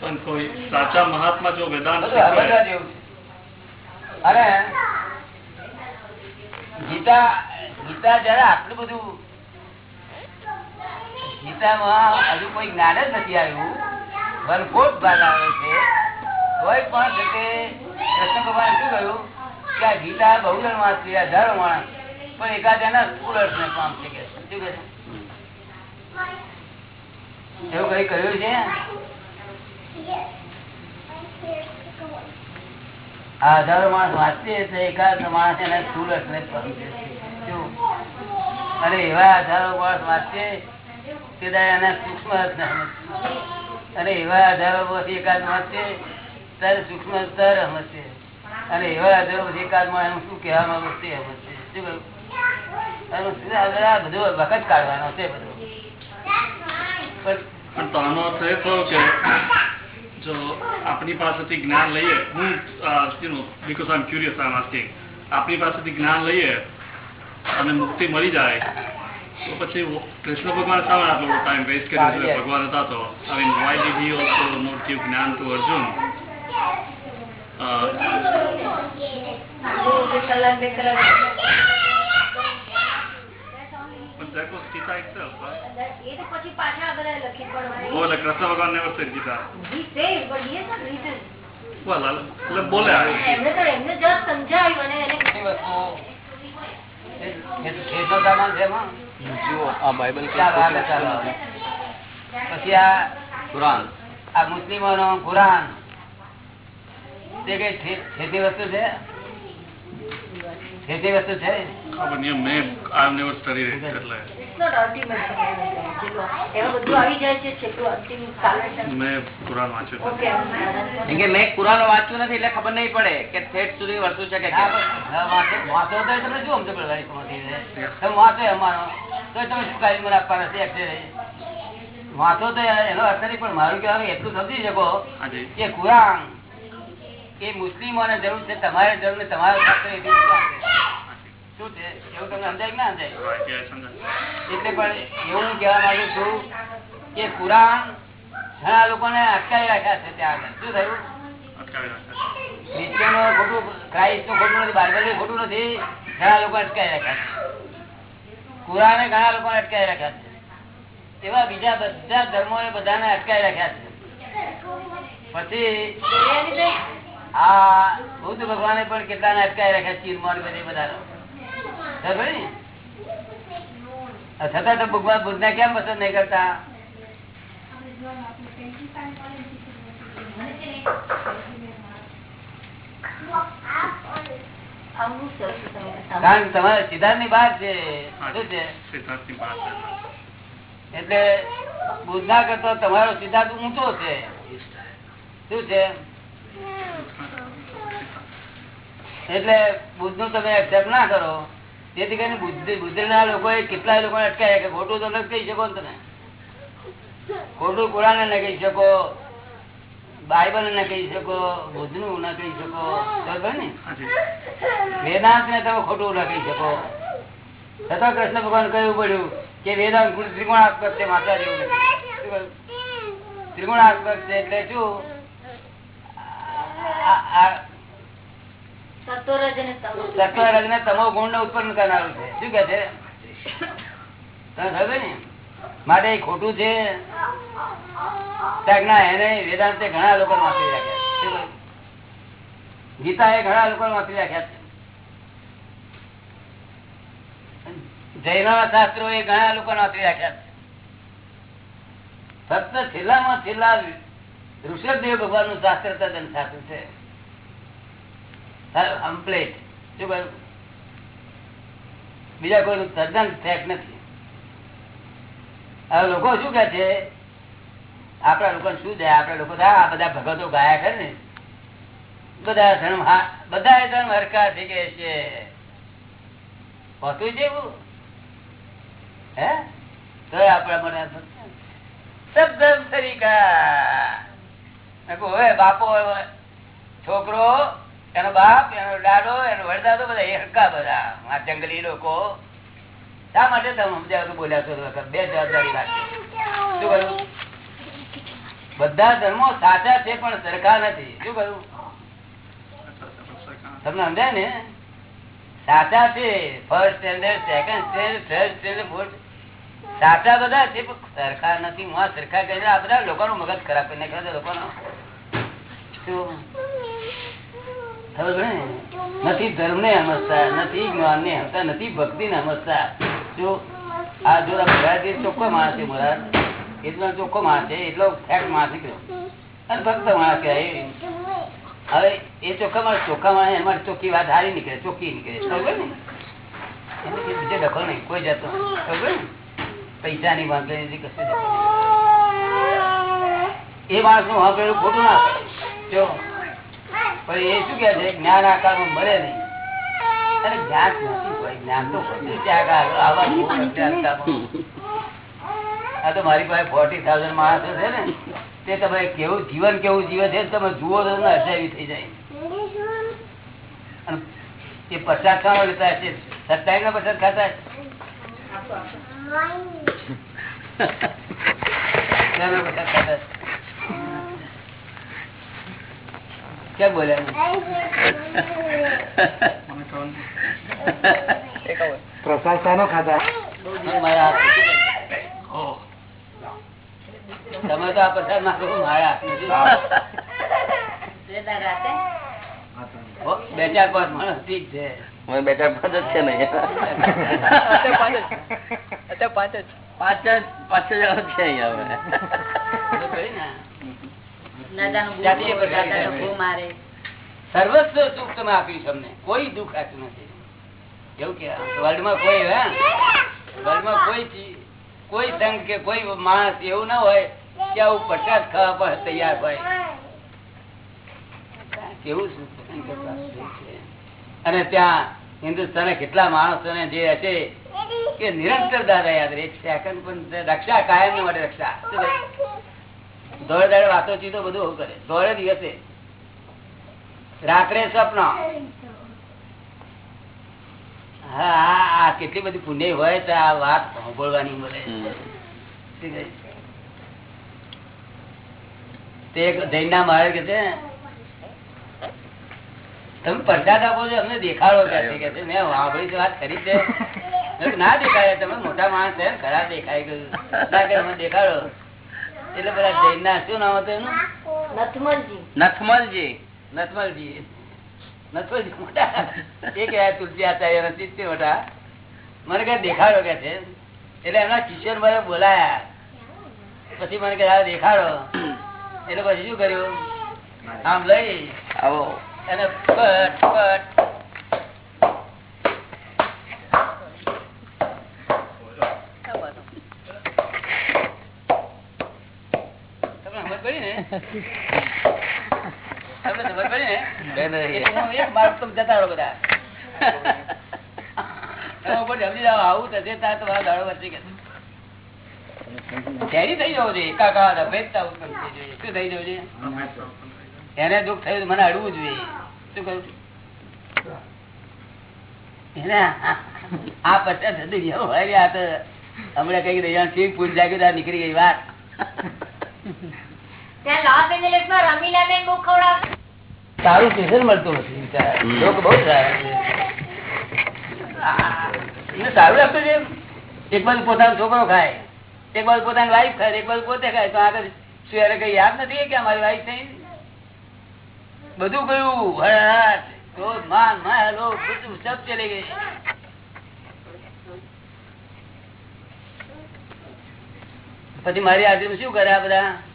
પણ કોઈ સાચા મહાત્મા જો વેદાંત શીખવે અને ગીતા ગીતા જયારે આટલું બધું ગીતામાં હજુ કોઈ જ્ઞાન જ નથી આવ્યું. વનકોટ ભાગ આવે છે. કોઈ પણ છે કૃષ્ણ ભગવાન શું કહ્યું? કે આ ગીતા બહુજન છે હજારો માણસ. પણ એકાદ એના સ્કૂલ અર્થને છે કે શું? છે? એવું કઈ કહ્યું છે? અને એવા હજારો માણસ વાંચશે તે દાડે એના સૂક્ષ્મ અને એવા હજારો પછી એકાદ વાંચશે ત્યારે સૂક્ષ્મ સ્તર અને એવા હજારો પછી એકાદમાં એનું શું કહેવા માંગુ તે સમજશે શું કહ્યું? બધા વખત કાઢવાનો છે બધું. પણ તો આનો અર્થ એ થયો કે જો આપણી પાસેથી જ્ઞાન લઈએ હું you know because I am curious I asking આપણી પાસેથી જ્ઞાન લઈએ અને મુક્તિ મળી જાય તો પછી કૃષ્ણ ભગવાન શા માટે આટલો ટાઈમ વેસ્ટ કર્યો છે ભગવાન હતા તો. I mean why did he also not give જ્ઞાન ટુ અર્જુન? એ તો પછી પાછા કૃષ્ણ ભગવાન ને વસ્તુ. ગીતા એમને તો એમને અને ભાવ? પછી આ કુરાન. આ મુસ્લિમો નો કુરાન. તે કઈ ખેતી વસ્તુ છે? ખેતી વસ્તુ છે? ખબર નહીં મેં આઈ નેવર સ્ટડી ઇટ એટલે It's not ultimate. જેટલું એમાં બધું આવી જાય છે જેટલું અંતિમ ચાલે કુરાન વાંચ્યું નથી એટલે ખબર નહીં પડે કે ઠેઠ સુધી વસ્તુ છે કે વાંચો- તો તમને શું સમજ? તમે વાંચો અમારો. તો તમે શું મને આપવા છે? વાંચો તો એનો અર્થ નહીં પણ મારું કહેવાનું એટલું સમજી શકો કે કુરાન એ મુસ્લિમોને જરૂર છે તમારે જરૂર તમારો શું છે? એવું તમને સમજાય ના સમજાય? Right, yeah, સમજાય. એટલે પણ એવું હું કહેવા માંગુ છું કે કુરાન ઘણા લોકોને અટકાવી રાખ્યા છે ત્યાં આગળ. શું થયું? ક્રિશ્ચિયનો ખોટું ક્રાઇસ્ટ ખોટું નથી બાઇબલ ખોટું નથી ઘણા લોકો અટકાવી રાખ્યા છે. કુરાને ઘણા લોકો અટકાવી રાખ્યા છે. એવા બીજા બધા ધર્મો બધાને અટકાવી રાખ્યા છે. પછી આ બુદ્ધ ભગવાને પણ કેટલાને અટકાવી રાખ્યા ચીનમાં બધી બધા છતાં તો ભગવાન બુદ્ધ ને કેમ પસંદ નહીં કરતા? કારણ તમારે સિદ્ધાર્થની બહાર છે શું છે? એટલે બુદ્ધ ના કરતા તમારો સિદ્ધાર્થ ઊંચો છે. શું છે? એટલે બુદ્ધનું તમે એક્સેપ્ટ ના કરો, તેથી કરીને બુદ્ધ બુદ્ધ ના લોકો કેટલાય લોકો અટકાય કે ખોટું તો નથી કહી શકો તમે. ખોટું કુરાન ન કહી શકો બાઇબલ ને કહી શકો બુદ્ધનું ના કહી શકો. બરાબર ને? વેદાંત ને તમે ખોટું ના કહી શકો. છતાં કૃષ્ણ ભગવાન કહ્યું પડ્યું કે વેદાંત ગુણ ત્રિગુણાત્મક છે માતા જેવું શું છે એટલે શું? સત્વરજ ને તમો ગુણ ને ઉત્પન્ન કરનારું છે. શું કે છે? માટે ખોટું છે. એને વેદાંતે ઘણા લોકો વાંચી રાખ્યા? ગીતા એ ઘણા લોકો વાંચી રાખ્યા છે. શાસ્ત્રો એ ઘણા લોકો વાંચી રાખ્યા છે. ફક્ત છેલ્લામાં છેલ્લા ઋષભદેવ ભગવાનનું શાસ્ત્ર તદ્દન સાચું છે. કહ્યું? બીજા કોઈ તદ્દન ફેક નથી? હવે લોકો શું કે છે? આપડા લોકો શું દે આપડા લોકો આ બધા ભગતો ગાયા કરે ને. બધા ધર્મ બધા ધર્મ હરકા થઈ ગયા છે. હોતું છે હે? તો આપડા મને સબ તરીકા. હવે બાપો છોકરો એનો બાપ, એનો દાડો, એનો વડદાદો બધા એ બધા. આ જંગલી લોકો. શા માટે તમે બોલ્યા છો બે જવાબદારી વાત બધા ધર્મો સાચા છે પણ સરખા નથી. શું કહ્યું? તમને સમજાય ને? સાચા છે first standard second standard third standard fourth સાચા બધા છે, પણ સરખા નથી. હું સરખા કરીને આ બધા લોકોનો મગજ ખરાબ કરીને લોકોનો. શું? નથી ધર્મ ને? સમજતા, નથી જ્ઞાન ને સમજતા, નથી ભક્તિ ને સમજતા. જો આ જો ચોખ્ખો માણસ છે મહારાજ, એટલો ચોખ્ખો માણસ છે, એટલો ફેક્ટ માણસ નીકળ્યો અને ભક્ત માણસ કહેવાય હવે એ ચોખ્ખા માણસ ચોખ્ખા માણસ એમાં ચોખ્ખી વાત હારી નીકળે, ચોખ્ખી નીકળે. ખબર ને? એને બીજે દખલ નહીં, કોઈ જતો ખબર ને? પૈસાની વાંધો નથી કશું એ માણસનું હા પેલું ખોટું ના જો પણ એ શું કે છે? જ્ઞાન આકારમાં મરે નહીં. અરે જ્ઞાન નથી હોય જ્ઞાન તો આ તો મારી પાસે ફોર્ટી થાઉઝન્ડ માણસો છે ને તે તમે કેવું જીવન કેવું જીવે છે તમે જુઓ તો તમને અજાયબી થઈ જાય. અને એ પચાસ ખાવા લેતા છે સત્તાવીસ ના પચાસ ખાતા પચાસ ખાતા? કેમ બોલ્યા. પ્રસાદ સાનો ખાતા તમે તો આ પ્રસાદ નાખો મારા બે ચાર પાંચ માણસ ઠીક છે. મને બે ચાર પાંચ જ છે ને. પાંચ જ. પાંચ જ. જણા છે અહીંયા સર્વસ્વ સુખ તમે આપ્યું તમને કોઈ દુઃખ આપ્યું નથી. એવું કે વર્લ્ડમાં કોઈ વર્લ્ડમાં કોઈ કોઈ સંઘ કે કોઈ માણસ એવું ના હોય કે આવું પચાસ ખાવા પર તૈયાર હોય. કેવું છે. અને ત્યાં હિન્દુસ્તાન કેટલા માણસો ને જે હશે કે નિરંતર દાદા યાદ રહે. સેકન્ડ પણ રક્ષા કાયમની માટે રક્ષા? દોડે દાડે વાતો ચીતો બધું એવું કરે. દોડે દિવસે. રાત્રે સ્વપ્ન. હા કેટલી બધી પુણ્ય હોય તો આ વાત સાંભળવાની મળે? તે એક મહારાજ કે છે? તમે પ્રસાદ આપો છો અમને દેખાડો કે છે? મેં વાપરી વાત કરી છે. ના દેખાય તમે મોટા માણસ ખરાબ દેખાય. ગયું દેખાડો. એટલે બધા જૈન ના શું નામ હતું એનું? નથમલજી. નથમલજી. નથમલજી. નથમલજી મોટા. એ કહેવાય તુલસી આચાર્ય નથી તે મોટા. મને કઈ દેખાડો કે છે? એટલે એમના કિશોર મને બોલાયા. પછી મને કે "આ દેખાડો. એટલે પછી શું કર્યું? આમ લઈ. આવો. અને પટ પટ એને દુઃખ થયું મને અડવું જોઈએ. શું કહ્યું? આ પચાસ હતી આ તો હમણાં કઈ રહ્યા સિંહ પૂજ જાગ્યું નીકળી ગઈ વાત. સારું સ્ટેશન મળતું નથી બિચારા. હમ. લોકો બહુ સારા છે. આ, એને સારું લાગતું છે એક બાજુ પોતાનો છોકરો ખાય એક બાજુ પોતાની વાઈફ ખાય એક બાજુ પોતે ખાય તો આગળ શું એને કઈ યાદ નથી કે અમારી વાઈફ થઈ બધું ગયું હળહળ, ક્રોધ, માન માયા લોભ બધું સબ ચલી ગઈ પછી મારી હાજરી શું કરે આ બધા ના. આ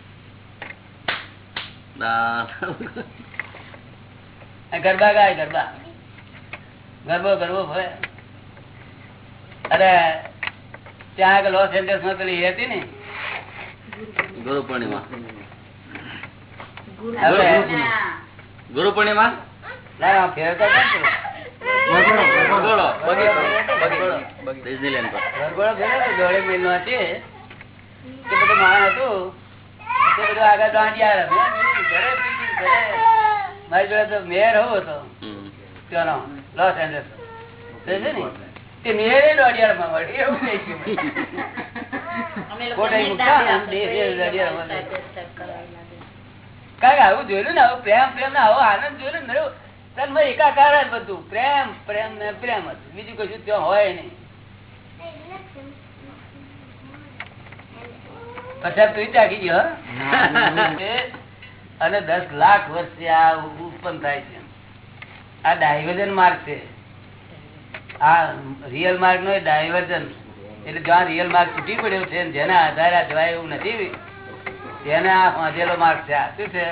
ગરબા ગાય ગરબા. ગરબો ગરબો ભરે અરે ત્યાં આગળ લોસ એન્જલસમાં પેલી હતી ને? ગુરુ પૂર્ણિમા ગુરુ પૂર્ણિમા ડિઝનીલેન્ડ પર છે. તે બધું માણ હતું. તે બધું આગળ દાંડિયા. મારી જોડે તો મેયર હોવો હતો. ત્યાંનો લોસ એન્જલસ તે છે ને? તે મેયરે દોઢિયારમાં મળી એવું થઈ ગયું. કરાવેલા. આવું જોયેલું ને આવું પ્રેમ પ્રેમ ને આવો આનંદ જોયેલું ને એકાકાર જ બધું. પ્રેમ પ્રેમ ને પ્રેમ જ. બીજું કશું ત્યાં હોય નહીં. તું ત્યાગી ગયો અને દસ લાખ વર્ષે આ ઉત્પન્ન થાય છે. આ ડાયવર્જન માર્ગ છે. આ રિયલ માર્ગ નો ડાયવર્જન. એટલે જ્યાં રિયલ માર્ગ તૂટી પડ્યો છે જેના આધારે આ જવાય એવું નથી તેને આ વાંધેલો માર્ગ છે. આ શું છે?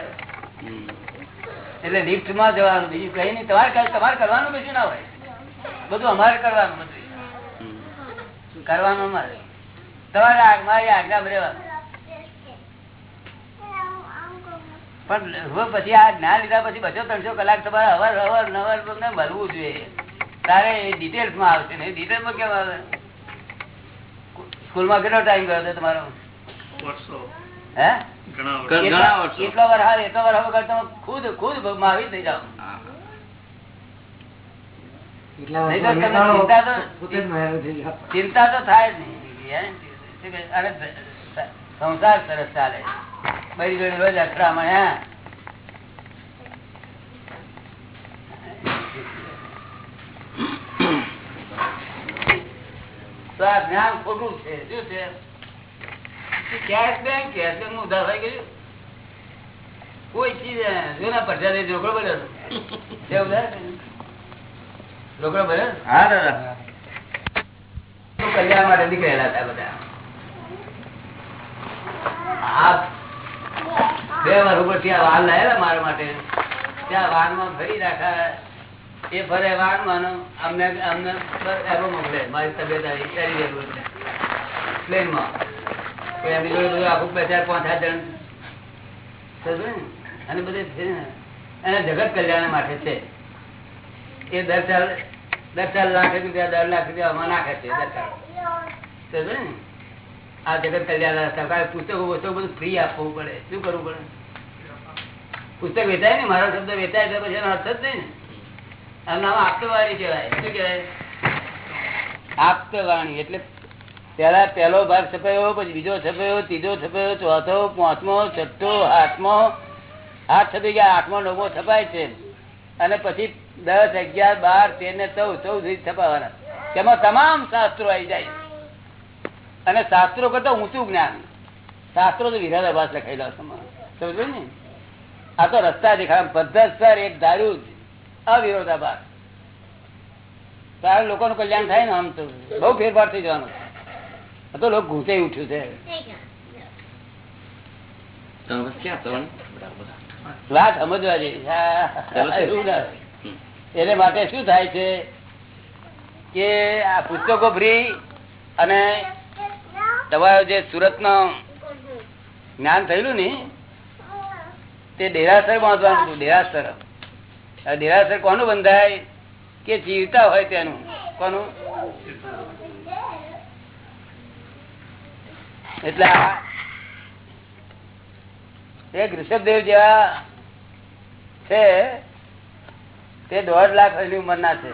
એટલે લિફ્ટમાં જવાનું બીજું કઈ નહીં. તમારે તમારે કરવાનું કશું ના હોય. બધું અમારે કરવાનું બધું. કરવાનું અમારે. તમારે મારી આજ્ઞા રહેવાનું. પણ પછી આ જ્ઞાન લીધા પછી બસો ત્રણસો કલાક તમારે અવર અવર નવર તમને મળવું જોઈએ. તારે ડિટેલ્સમાં આવશે ને? ડિટેલ્સમાં કેમ આવે? સ્કૂલમાં કેટલો ટાઈમ ગયો હતો તમારો. એટલો વાર હાલ એટલો વાર વગર તમે ખુદ ખુદ જાઓ. હા. નહીં તો ચિંતા તો ચિંતા તો થાય જ નહીં સંસાર સરસ ચાલે. બધી જોડે રોજ અથડામણ હે? તો આ જ્ઞાન ખોટું છે શું છે? કેશ બેંક કેશ બેંકનું ઉધાર થઈ ગયું. કોઈ ચીજ જો ને પચાસ રોકડો બન્યો છે ઉધાર રોકડો બન્યો હા દાદા. કલ્યાણ માટે નીકળેલા હતા બધા આ બે વાર ઉપર ત્યાં વાન લાયેલા મારા માટે. ત્યાં વાનમાં ભરી રાખા એ ફરે વાનમાં અમને અમને એવો મોકલે, મારી તબિયત આવી કરી દેવું પ્લેનમાં એમની જોડે બધું આખું બે, ચાર, પાંચ હાથ જણ. અને બધે છે એને જગત કલ્યાણ માટે છે. એ દર ચાર દર ચાર લાખ રૂપિયા દર લાખ રૂપિયા નાખે છે દર ચાર. ને? આ જગત કલ્યાણ સરકારે પુસ્તકો પુસ્તકો બધું ફ્રી આપવું પડે. શું કરવું પડે? પુસ્તક વેચાય ને મારો શબ્દ વેચાય તો પછી એનો અર્થ જ નહીં ને. આનું નામ આપતવાણી કહેવાય. શું કહેવાય? આપતવાણી. એટલે પેલા પહેલો ભાગ છપાયો પછી બીજો છપાયો ત્રીજો છપાયો ચોથો, પાંચમો, છઠ્ઠો, આઠમો. આઠ છપી ગયા, આઠમો, નવમો છપાય છે. અને પછી દસ, અગિયાર, બાર, તેર ને ચૌદ. ચૌદ છપાવાના. તેમાં તમામ શાસ્ત્રો આવી જાય. અને શાસ્ત્રો કરતા ઊંચું જ્ઞાન. શાસ્ત્રો તો વિરાદાભાસ લખાયેલા સમજો ને? આ તો રસ્તા દેખાડ પદ્ધતસર એક ધાર્યું જ. અવિરોધાભાસ. તારે લોકોનું કલ્યાણ થાય ને આમ તો. બહુ ફેરફાર થઈ જવાનો. તો લોકો ઘૂંસે ઉઠ્યું છે. વાત સમજવા જેવી. એને માટે શું થાય છે કે આ પુસ્તકો ફ્રી અને તમારું જે સુરત જ્ઞાન થયેલું ને, તે ડેરાસર બાંધવાનું હતું ડેરાસર ડેરાસર કોનું બંધાય? કે જીવતા હોય તેનું? કોનું? એટલે એક ઋષભદેવ જેવા છે, તે દોઢ લાખ વર્ષની ઉંમરના છે.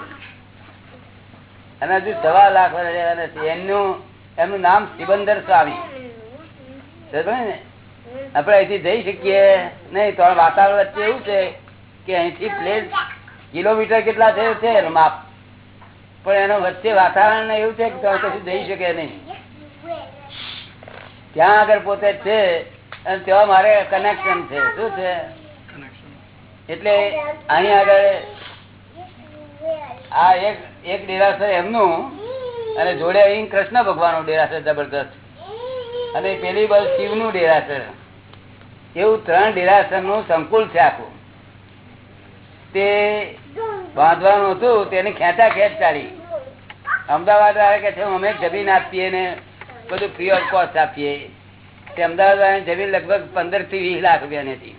અને હજુ સવા લાખ વર્ષ એમનું એમનું નામ સિબંદર સ્વામી? આપણે અહીંથી જઈ શકીએ નહીં. તો વાતાવરણ વચ્ચે એવું છે કે અહીંથી પ્લેન કિલોમીટર કેટલા થયો છે માપ. પણ એનો વચ્ચે વાતાવરણ એવું છે કે ત્યાં કશું જઈ શકે નહીં. ત્યાં આગળ પોતે છે અને ત્યાં મારે કનેક્શન છે. શું છે? એટલે અહીં આગળ આ એક એક ડેરાસર એમનું અને જોડે અહીં કૃષ્ણ ભગવાનનું ડેરાસર જબરદસ્ત અને પેલી બાજુ ડેરા છે એવું ત્રણ ડેરાસરનું સંકુલ છે આખું. તે બાંધવાનું હતું, તેને ખેંચા ખેંચ ચાલી. અમદાવાદ વાળા કે છે અમે જમીન આપીએ ને બધું ફ્રી ઓફ કોસ્ટ આપીએ. તે અમદાવાદ વાળાની જમીન લગભગ પંદરથી વીસ લાખ રૂપિયાની હતી.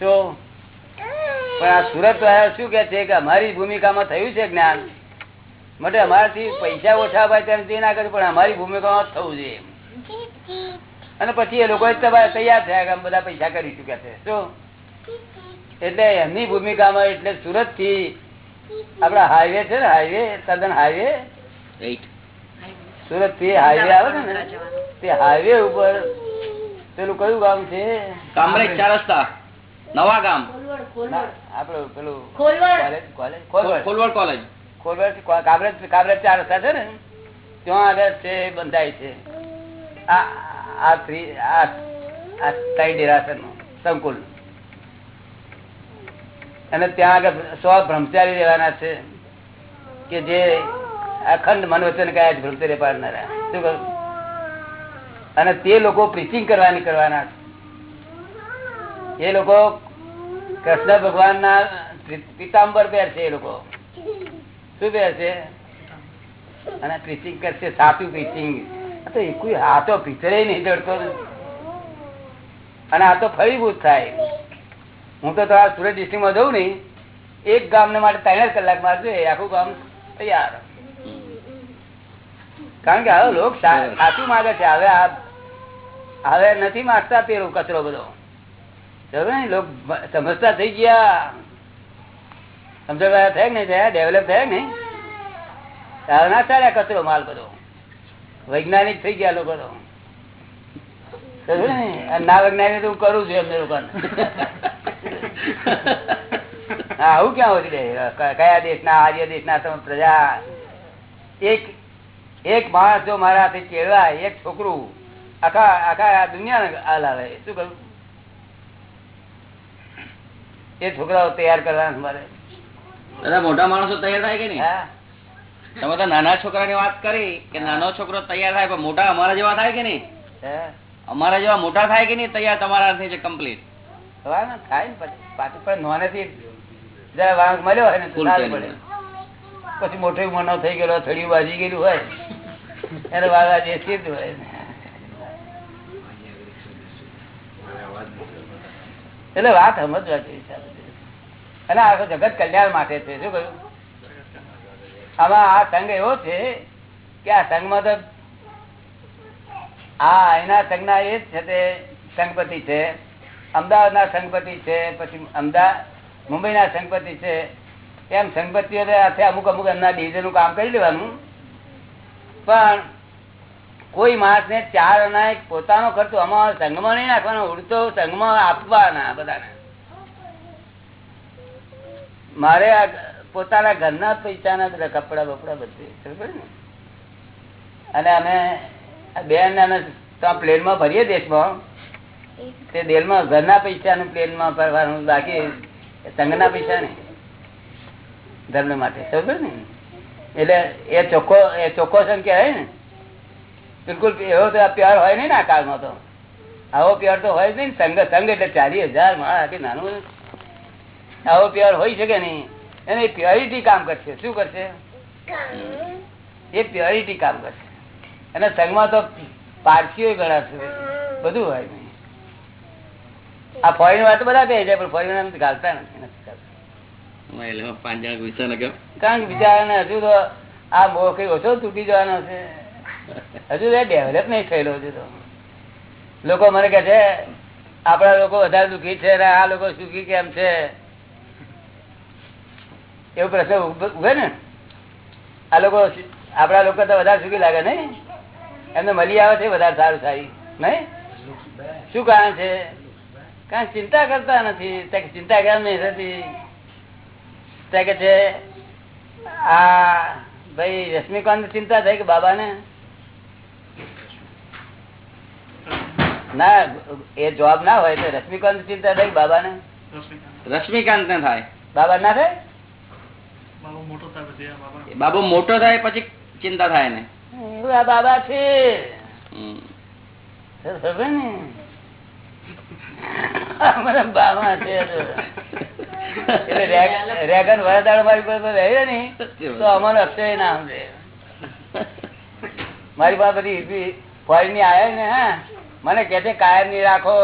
તો, પણ આ સુરત વાળા શું કે છે કે અમારી ભૂમિકામાં થયું છે જ્ઞાન? માટે અમારાથી પૈસા ઓછા અપાય તેમ તે ના કર્યું પણ અમારી ભૂમિકામાં જ થવું જોઈએ અને પછી એ લોકો તૈયાર થયા કે બધા પૈસા કરી ચુક્યા છે. શું? એટલે એમની ભૂમિકામાં એટલે સુરતથી આપડા હાઈવે છે ને હાઈવે તદ્દન હાઈવે. સુરતથી હાઈવે આવે છે ને તે હાઈવે ઉપર પેલું કયું ગામ છે? કામરેજ ચાર રસ્તા. નવા ગામ. ખોલવડ ના, ખોલવડ આપણું પેલું ખોલવડ. College college? કોલેજ. ખોલવડથી કો- કાબરેજ કાબરેજ ચાર રસ્તા છે ને, ત્યાં આગળ છે બંધાય છે. આ આ થ્રી આ આ સંકુલ. અને ત્યાં આગળ સો બ્રહ્મચારી રહેવાના છે, કે જે અખંડ મનોવચન કયા જ બ્રહ્મચર્ય પાડનારા શું કહ્યું અને તે લોકો પ્રીચિંગ કરવાની કરવાના છે. એ લોકો કૃષ્ણ ભગવાન ના પિતાંબર પહેર છે એ લોકો. શું કહે છે? અને પ્રીચિંગ કરશે, સાચું પ્રીચિંગ તો એક આ તો પિક્ચરે નહીં જડતો અને આ તો ફળીભૂત થાય. હું તો તમારા સુરત ડિસ્ટ્રિક્ટમાં જઉં ને, એક ગામને માટે ત્રણ કલાક મારે જોઈએ આખું ગામ તૈયાર. કારણ કે હવે લોક સાચું માગે છે, હવે આ, હવે નથી માગતા પેલું કચરો બધો. બરોબર ને લોક સમજતા થઈ ગયા. સમજવા થયા નહીં થયા? ડેવલપ થયા નહીં? ના ચાલ્યા કચરો માલ બધો. વૈજ્ઞાનિક થઈ ગયા લોકો ને? વૈજ્ઞાનિક હું કરું છું એમને લોકો આવું ક્યાં હોતી રહે? કયા દેશના, આર્ય દેશના તમે પ્રજા? એક એક માણસ જો મારા હાથે કેળવાય એક છોકરું, આખા આખા આ દુનિયાને હાલ આવે. શું કરું? એ છોકરાઓ તૈયાર કરવાના મારે. દાદા મોટા માણસો તૈયાર થાય કે નહીં? હા. તમે તો નાના છોકરાની વાત કરી કે નાનો છોકરો તૈયાર થાય પણ મોટા અમારા જેવા થાય કે નહીં? અમારા જેવા મોટા થાય કે નહીં તૈયાર તમારા હાથે છે કમ્પ્લીટ થાય ને પછી. પાછું પણ નોનેથી વાંક મળ્યો હોય ને તો Full સારું training. પડે. પછી મોટો મનો થઈ ગયેલો થડિયું બાજી ગયેલું હોય એને વાળા જે સ્થિત હોય એટલે વાત સમજવા જેવી બધી. અને આખું જગત કલ્યાણ માટે છે, શું કહ્યું? આમાં આ સંઘ એવો છે કે આ સંઘમાં તો આ એના સંઘના એ જ છે તે સંઘપતિ છે, અમદાવાદના સંઘપતિ છે, પછી અમદાવાદ મુંબઈના સંઘપતિ છે. એમ સંઘપતિઓ અમુક અમુક એમના ડિવિઝનનું કામ કરી લેવાનું. પણ કોઈ માણસને ચાર અનાય પોતાનો ખર્ચો અમારો સંઘમાં નહીં નાખવાનો, ઉડતો સંઘમાં આપવાના બધાને. મારે પોતાના ઘરના પૈસાના બધા કપડા બપડા બધી અને અમે બેન અને પ્લેનમાં ભરીએ દેશમાં. તે દેશમાં ઘરના પૈસાનું પ્લેનમાં ભરવાનું બાકી, સંઘના પૈસા નહીં ધર્મ માટે સમજ ને? એટલે એ ચોખ્ખો એ ચોખ્ખો સંઘ કહેવાય ને? બિલકુલ એવો તો પ્યાર હોય નહીં ને આ કાળમાં તો. આવો પ્યોર તો હોય જ નહીં ને. સંઘ સંઘ એટલે ચાલીસ હજાર માણસ નાનું આવો પ્યોર હોય શકે નહીં? એને પ્યોરિટી કામ કરશે. શું કરશે? એ પ્યોરિટી કામ કરશે. અને સંઘમાં તો પારસીઓ ગણાશે બધું હોય નહીં. આ ફોરેન વાત બધા બે જાય પણ ફોરેન વાળા ગાલતા નથી કારણ કે બિચારાને હજુ તો આ બહુ કઈ ઓછો તૂટી જવાનો છે. હજુ તો ડેવલપ નહીં થયેલો હજુ તો. લોકો મને કહે છે આપણા લોકો વધારે દુઃખી છે ને આ લોકો સુખી કેમ છે? એવો પ્રશ્ન ઉભે ને? આ લોકો આપડા લોકો તો વધારે સુખી લાગે નઈ? એમને મળી આવે છે વધારે સારું સારી નહીં શું કારણ છે? કારણ ચિંતા કરતા નથી. ચિંતા કેમ નહીં થતી ત્યાં કે છે આ ભાઈ રશ્મિકાંત ચિંતા થઈ કે બાબાને? ના એ જવાબ ના હોય તો રશ્મિકાંત ચિંતા થઈ બાબાને? ને રશ્મિકાંત. ને થાય. બાબા ના થાય બાબુ મોટો થાય પછી આ બાબા મોટો થાય પછી ચિંતા થાય ને. એવું બાબા છે. રેગન વરદાળ મારી પાસે રહે ને તો અમારો અક્ષય ના સમજે મારી પાસે બધી ફોરેનની આવ્યા ને હા. મને કે કાયમની રાખો.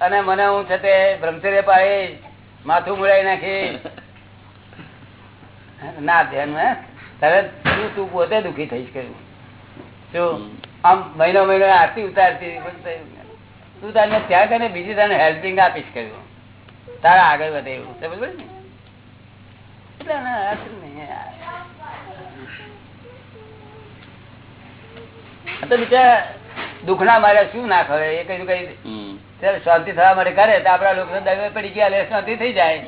અને મને હું છે તે બ્રહ્મચર્ય પાડી માથું મુરાઈ નાખી ના ધ્યાન હે? તરત તું તું પોતે દુઃખી થઈશ કર્યું શું? આમ મહિનો મહિનો આરતી ઉતારતી તું તને ત્યાં કરીને બીજી તને હેલ્પિંગ આપીશ કર્યું તારા આગળ વધે એવું સમજ ને? એટલે તો બિચારા દુઃખના મારે શું ના ખરે એ કઈ કઈ શાંતિ થવા માટે કરે તો આપડા લોકો પડી ગયા શાંતિ થઈ જાય.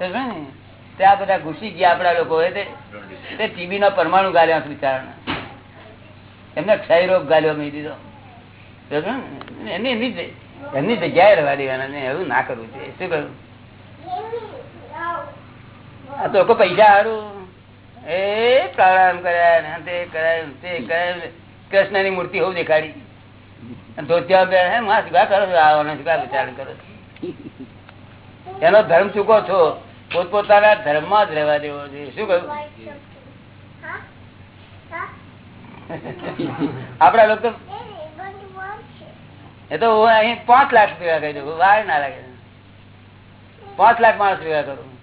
ને? તે આ બધા ઘૂસી ગયા આપડા લોકો ટીબી નો પરમાણુ ગાલ્યા છે એમને ક્ષય રોગ ગાલ્યો મેં દીધો. એમની એમની જગ્યાએ રહેવા દેવાના ને એવું ના કરવું છે શું કરવું? આ તો પૈસા સારું એ પ્રાણાયામ કર્યા તે કરાય તે કરાય કૃષ્ણ કૃષ્ણની મૂર્તિ હોવું દેખાડી. ધોત્યા બે હે માં શું કરો છો? વિચાર કરો એનો ધર્મ ચૂકો છો. પોતપોતાના ધર્મમાં જ રહેવા દેવો જોઈએ શું કહ્યું? આપડા લોકો એ તો હું અહીં પાંચ લાખ ભેગા કરી દઉં. વાર ના લાગે. પાંચ લાખ માણસ ભેગા કરું.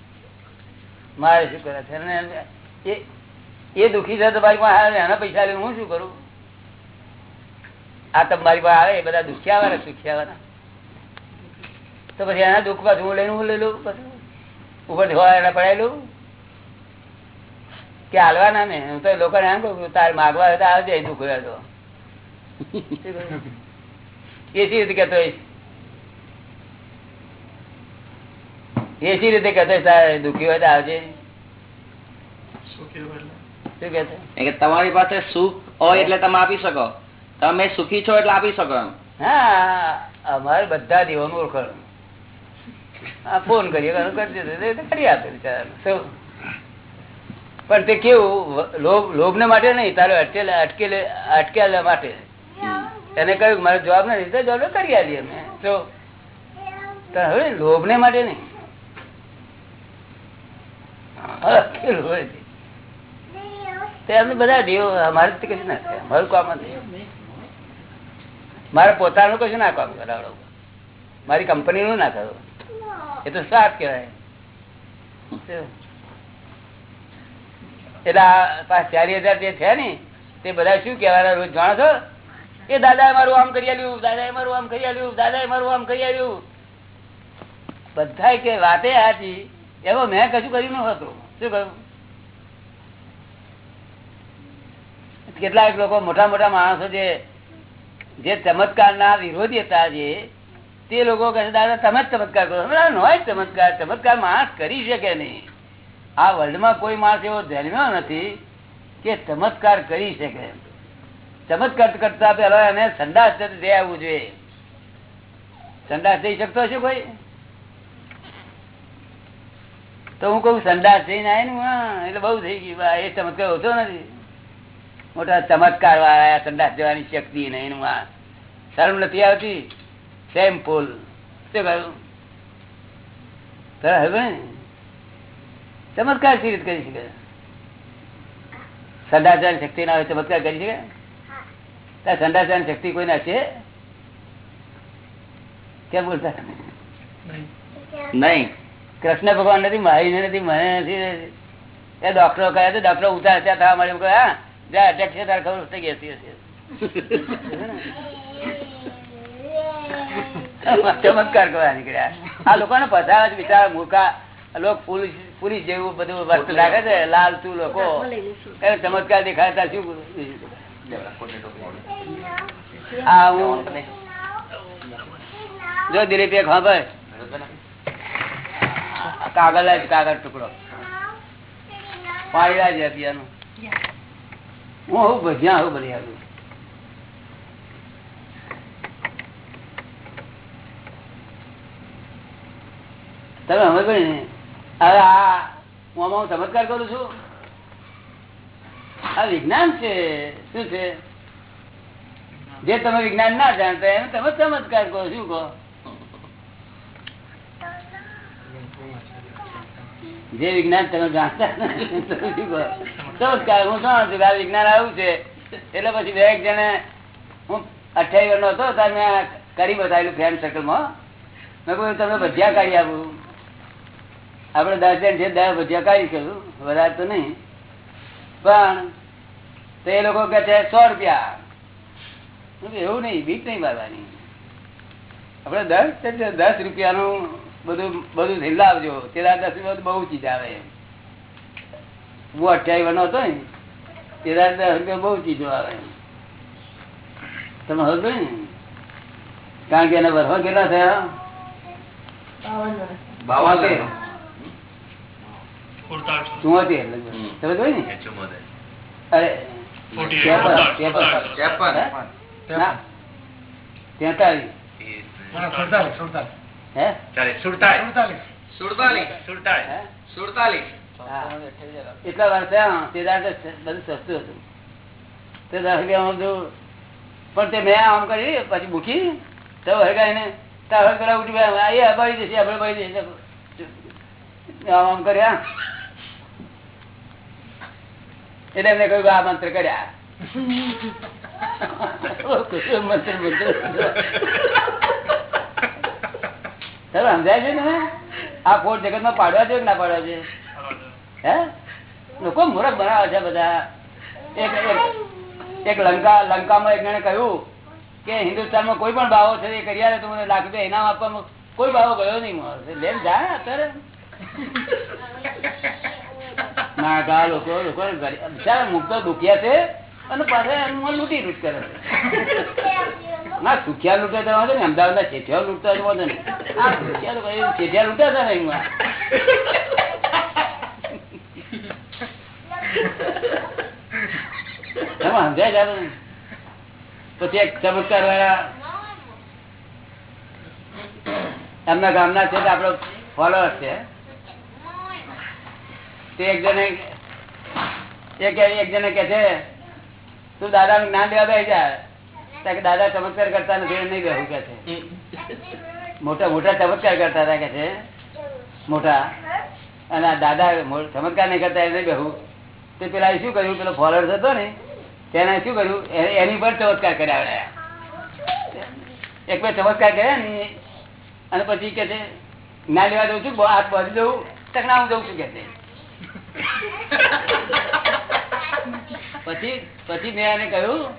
મારે શું કરે? છે એ- એ દુખી છે તો મારી પાસે આવે એના પૈસા લઈને હું શું કરું? આ તમારી પાસે આવે એ બધા દુખ્યા ને સુખ્યા આવે તો પછી એના દુઃખ પાછું હું લઈને હું લઈ લઉં? પાછું ઉપર ધોવા એના પડાવી કે હાલવાના ને? હું તો લોકોને એમ કહું કે તારે માગવા હતા આવજે દુઃખ તો. એસી રીતે કેતો એસી રીતે કેતો તારે દુઃખી હોય તો આવજે. તમારી પાસે સુખ હોય એટલે તમે આપી શકો. તમે સુખી છો એટલે આપી શકો હા અમારે બધા દેવાનું ઓળખાણ ફોન કરીએ કે કરી આપે બિચારા પણ તે કેવું લોભ લોભ ને માટે નહીં, તારે અટકેલે અટકેલે, અટકેલા માટે. એને કહ્યું મારો જવાબ નથી તો જવાબ કરી આવીએ અમે. તો હવે લોભ ને માટે નહીં. બધા દેવો અમારે કશું ના થાય. અમારું કામ મારે પોતાનું કશું ના કામ કરાવડો મારી કંપની નું ના કરો એ તો સ્વાર્થ કહેવાય. એટલે જે છે ને, તે બધા શું કહેવાના રોજ જાણો છો? એ દાદા મારું આમ કરી આવ્યું દાદા મારું આમ કરી આવ્યું દાદા મારું આમ કરી આવ્યું બધા કે વાતે હાથી એવો મેં કશું કર્યું ન હતું શું કહ્યું? કેટલાક લોકો મોટા મોટા માણસો જે ચમત્કાર ના વિરોધી હતા જે તે લોકો કહે દાદા, તમે જ ચમત્કાર કરો. નોય જ ચમત્કાર ચમત્કાર માણસ કરી શકે નહીં. આ વર્લ્ડમાં કોઈ માણસ એવો જન્મ્યો નથી કે ચમત્કાર કરી શકે. ચમત્કાર કરતા પેલા એને સંદાસ જઈ આવવું જોઈએ. સંદાસ જઈ શકતો હશે કોઈ? તો હું કઉ સંદાસ જઈને આવે ને એટલે બહુ થઈ ગયું. એ ચમત્કાર ઓછો નથી. મોટા ચમત્કાર વાળા સંદાસ જવાની શક્તિ નહીં શરમ નથી આવતી? સેમ્પલ શું કહ્યું? હવે ચમત્કાર કેવી રીતે કરી શકે? સંડાચાર શક્તિ ના હોય ચમત્કાર કરી શકે? ત્યાં સંડાચાર શક્તિ કોઈ ના છે? કેમ બોલતા? નહીં. કૃષ્ણ ભગવાન નથી મારી નથી મને નથી. એ ડોક્ટરો કહે તો ડોક્ટરો ઉતાર ત્યાં થવા મળે હા જ્યાં અટેક છે ત્યારે ખબર થઈ ગઈ હશે ચમત્કાર કરવા નીકળ્યા. આ લોકોને પધારા જ બિચારા મૂકા લોકો પોલીસ જેવું બધું વર્ત લાગે છે લાલતુ લોકો. ચમત્કાર દેખાડતા શું આ હું જો દિલીપ એક હા કાગળ જ કાગળ ટુકડો. પાડ્યા જ અભિયાન હું હું ભજ્યા હું બધી આવ્યું તમે હવે ભાઈ ને હવે આ, હું હું ચમત્કાર કરું છું? આ વિજ્ઞાન છે, શું છે? જે તમે વિજ્ઞાન ના જાણતા એમ તમે ચમત્કાર કહો, શું કહો? જે વિજ્ઞાન તમે જાણતા શું હું જાણું છું આ વિજ્ઞાન આવું છે? એટલે પછી બે એક જણે, હું અઠાવી નો હતો, ત્યારે મેં કરી બતાવેલું ફ્રેન્ડ સર્કલમાં મેં. કહ્યું તમે ભજીયા કાઢી આપું. આપણે દસ જણ છે દસ ભજીયા કાઢી કરું વધારે તો નહીં. પણ તો એ લોકો કે છે સો રૂપિયા. એવું નહીં બીક નહીં મારવાની. આપણે દસ દસ રૂપિયાનું બધું બધું થઈ લાવજો. તેરા દસ રૂપિયા બહુ ચીજ આવે. હું અઠ્યાવીસ નો હતો ને તેરા દસ રૂપિયા બહુ ચીજો આવે. તમે હતો ને? કારણ કે એના વર્ષો કેટલા થયા? બાવન ચુમ્મોતેર સમજ પડી ને? અરે? ના. તેતાલીસ. એટલા વર્ષ બધું સસ્તું હતું. તે દસ રૂપિયામાં બધું પણ તે મેં આમ કરી પછી મૂકી. તો હરગાઈને તાર પેલા ઉઠી ગયા. એ અબાડી જશે આપણે બાળી જશે આમ આમ કર્યા. એટલે એમને કહ્યું આ મંત્ર કર્યા. મંત્ર મંત્ર સમજાય છે ને આ કોટ જગતમાં પાડવા છે ના પાડવા છે? હે? લોકો મૂર્ખ બનાવે છે બધા. એક એક- લંકા લંકામાં એક જણે કહ્યું કે હિન્દુસ્તાનમાં કોઈ પણ ભાવો છે એ કરી આવે તો મને લાખ રૂપિયા ઇનામ આપવામાં કોઈ ભાવો ગયો નહીં. લેમ જાય અત્યારે. ના સુખિયા અમદાવાદ ના એમાં. એમાં સમજાય પછી એક ચમત્કાર વાળા એમના ગામના છે આપડો ફોલોઅર છે. તે એક જણે એક એક જણે કે છે, તું દાદા નું જ્ઞાન લેવા બેસી જા. કે દાદા ચમત્કાર કરતા નથી નહીં બેહું કે છે. મોટા મોટા ચમત્કાર કરતા હતા કે છે, મોટા. અને દાદા ચમત્કાર નહીં કરતા એ નહીં બેહું. તે પેલા શું કર્યું? પેલો ફોલોઅર હતો ને, તેને શું કર્યું? એની પર ચમત્કાર કર્યા એક બે ચમત્કાર કર્યા ને, અને પછી કે છે ના લેવા દઉં છું હાથ બાંધી દઉં તક હું દઉં છું કે છે? પછી પછી મેં એને કહ્યું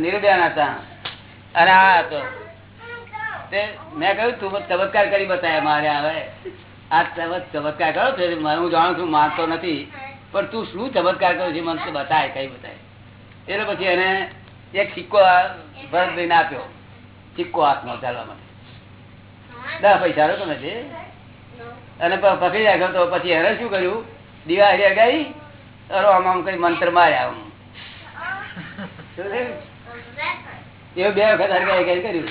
નિરુબેન હતા. અને આ હતો મેં કહ્યું, તું ચમત્કાર કરી બતાય, મારે હવે આ ચમત- ચમત્કાર કરો છો હું જાણું છું, માનતો નથી. પણ તું શું ચમત્કાર કરો છે, મને બતાય કઈ બતાય. એટલે પછી એને એક સિક્કો દઈને આપ્યો. સિક્કો હાથમાં ચાલવા માટે. દસ પૈસા હતો નથી અને પકડી રાખ્યો તો પછી એને શું કર્યું? દીવા હરી અગાઈ અરો, આમ આમ કઈ મંત્ર માર્યા આમ. એવું બે વખત હરગાઈ હરગાઈ કર્યું.